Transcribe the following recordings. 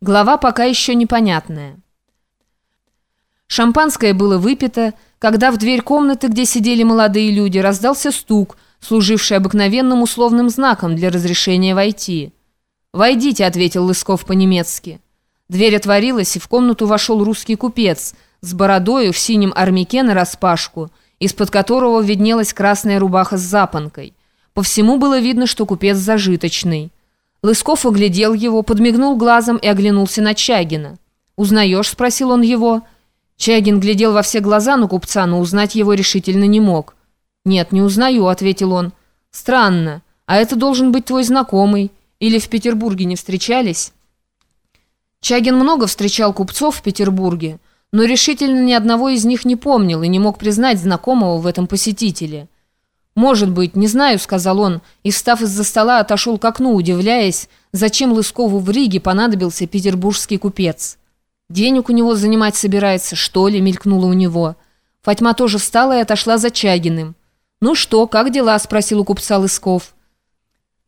Глава пока еще непонятная. Шампанское было выпито, когда в дверь комнаты, где сидели молодые люди, раздался стук, служивший обыкновенным условным знаком для разрешения войти. «Войдите», — ответил Лысков по-немецки. Дверь отворилась, и в комнату вошел русский купец с бородою в синем армяке нараспашку, из-под которого виднелась красная рубаха с запонкой. По всему было видно, что купец зажиточный. Лысков оглядел его, подмигнул глазом и оглянулся на Чагина. «Узнаешь?» – спросил он его. Чагин глядел во все глаза на купца, но узнать его решительно не мог. «Нет, не узнаю», – ответил он. «Странно. А это должен быть твой знакомый. Или в Петербурге не встречались?» Чагин много встречал купцов в Петербурге, но решительно ни одного из них не помнил и не мог признать знакомого в этом посетителе. «Может быть, не знаю», — сказал он, и, встав из-за стола, отошел к окну, удивляясь, зачем Лыскову в Риге понадобился петербургский купец. «Денег у него занимать собирается, что ли?» — мелькнуло у него. Фатьма тоже встала и отошла за Чагиным. «Ну что, как дела?» — спросил у купца Лысков.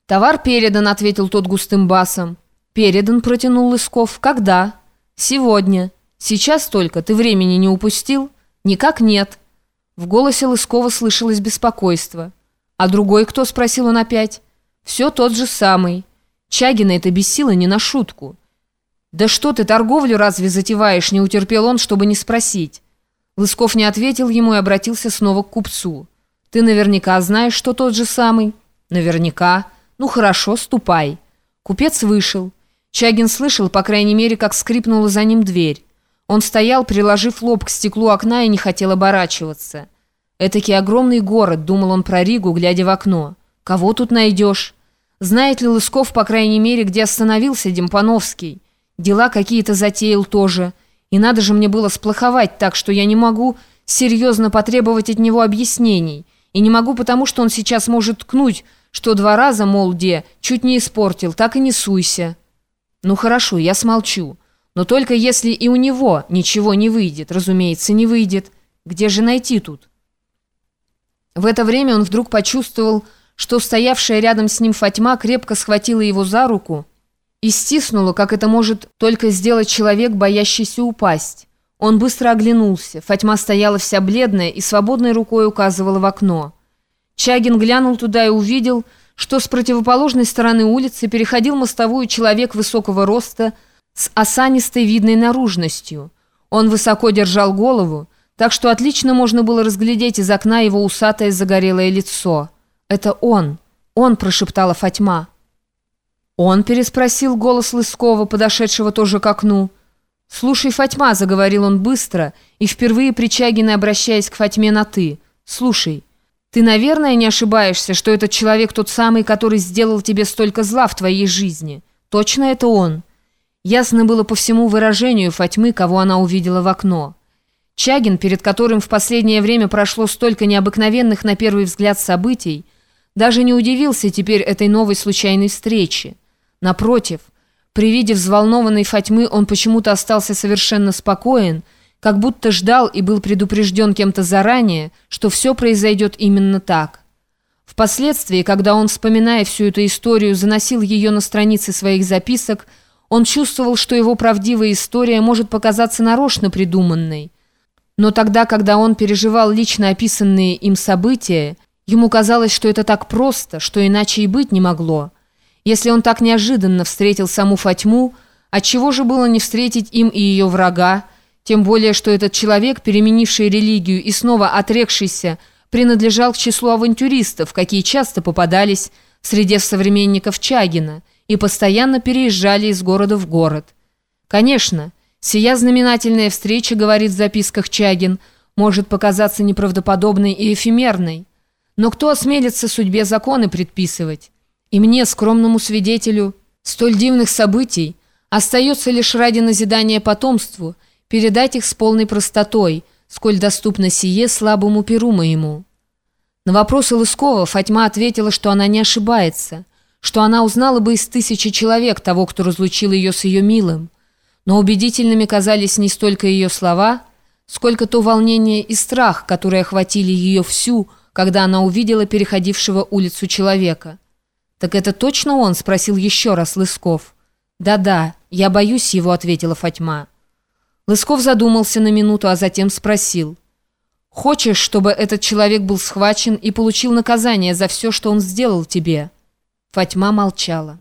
«Товар передан», — ответил тот густым басом. «Передан», — протянул Лысков. «Когда?» «Сегодня». «Сейчас только. Ты времени не упустил?» «Никак нет». В голосе Лыскова слышалось беспокойство. «А другой кто?» – спросил он опять. «Все тот же самый. Чагина это бесило не на шутку». «Да что ты торговлю разве затеваешь?» – не утерпел он, чтобы не спросить. Лысков не ответил ему и обратился снова к купцу. «Ты наверняка знаешь, что тот же самый?» «Наверняка. Ну хорошо, ступай». Купец вышел. Чагин слышал, по крайней мере, как скрипнула за ним дверь. Он стоял, приложив лоб к стеклу окна и не хотел оборачиваться. «Этакий огромный город», — думал он про Ригу, глядя в окно. «Кого тут найдешь?» Знает ли Лысков, по крайней мере, где остановился Демпановский? Дела какие-то затеял тоже. И надо же мне было сплоховать так, что я не могу серьезно потребовать от него объяснений. И не могу потому, что он сейчас может ткнуть, что два раза, мол, где, чуть не испортил, так и не суйся. Ну хорошо, я смолчу. Но только если и у него ничего не выйдет, разумеется, не выйдет. Где же найти тут? В это время он вдруг почувствовал, что стоявшая рядом с ним Фатьма крепко схватила его за руку и стиснула, как это может только сделать человек, боящийся упасть. Он быстро оглянулся. Фатьма стояла вся бледная и свободной рукой указывала в окно. Чагин глянул туда и увидел, что с противоположной стороны улицы переходил мостовую человек высокого роста, с осанистой видной наружностью. Он высоко держал голову, так что отлично можно было разглядеть из окна его усатое загорелое лицо. «Это он! Он!» – прошептала Фатьма. «Он?» – переспросил голос Лыскова, подошедшего тоже к окну. «Слушай, Фатьма», – заговорил он быстро, и впервые Причагиной обращаясь к Фатьме на «ты». «Слушай, ты, наверное, не ошибаешься, что этот человек тот самый, который сделал тебе столько зла в твоей жизни? Точно это он?» Ясно было по всему выражению Фатьмы, кого она увидела в окно. Чагин, перед которым в последнее время прошло столько необыкновенных на первый взгляд событий, даже не удивился теперь этой новой случайной встрече. Напротив, при виде взволнованной Фатьмы он почему-то остался совершенно спокоен, как будто ждал и был предупрежден кем-то заранее, что все произойдет именно так. Впоследствии, когда он, вспоминая всю эту историю, заносил ее на страницы своих записок, он чувствовал, что его правдивая история может показаться нарочно придуманной. Но тогда, когда он переживал лично описанные им события, ему казалось, что это так просто, что иначе и быть не могло. Если он так неожиданно встретил саму Фатьму, отчего же было не встретить им и ее врага, тем более, что этот человек, переменивший религию и снова отрекшийся, принадлежал к числу авантюристов, какие часто попадались в среде современников Чагина – и постоянно переезжали из города в город. Конечно, сия знаменательная встреча, говорит в записках Чагин, может показаться неправдоподобной и эфемерной. Но кто осмелится судьбе законы предписывать? И мне, скромному свидетелю столь дивных событий, остается лишь ради назидания потомству передать их с полной простотой, сколь доступно сие слабому перу моему. На вопросы Лыскова Фатьма ответила, что она не ошибается – что она узнала бы из тысячи человек того, кто разлучил ее с ее милым. Но убедительными казались не столько ее слова, сколько то волнение и страх, которые охватили ее всю, когда она увидела переходившего улицу человека. «Так это точно он?» – спросил еще раз Лысков. «Да-да, я боюсь его», — ответила Фатьма. Лысков задумался на минуту, а затем спросил. «Хочешь, чтобы этот человек был схвачен и получил наказание за все, что он сделал тебе?» Фатьма молчала.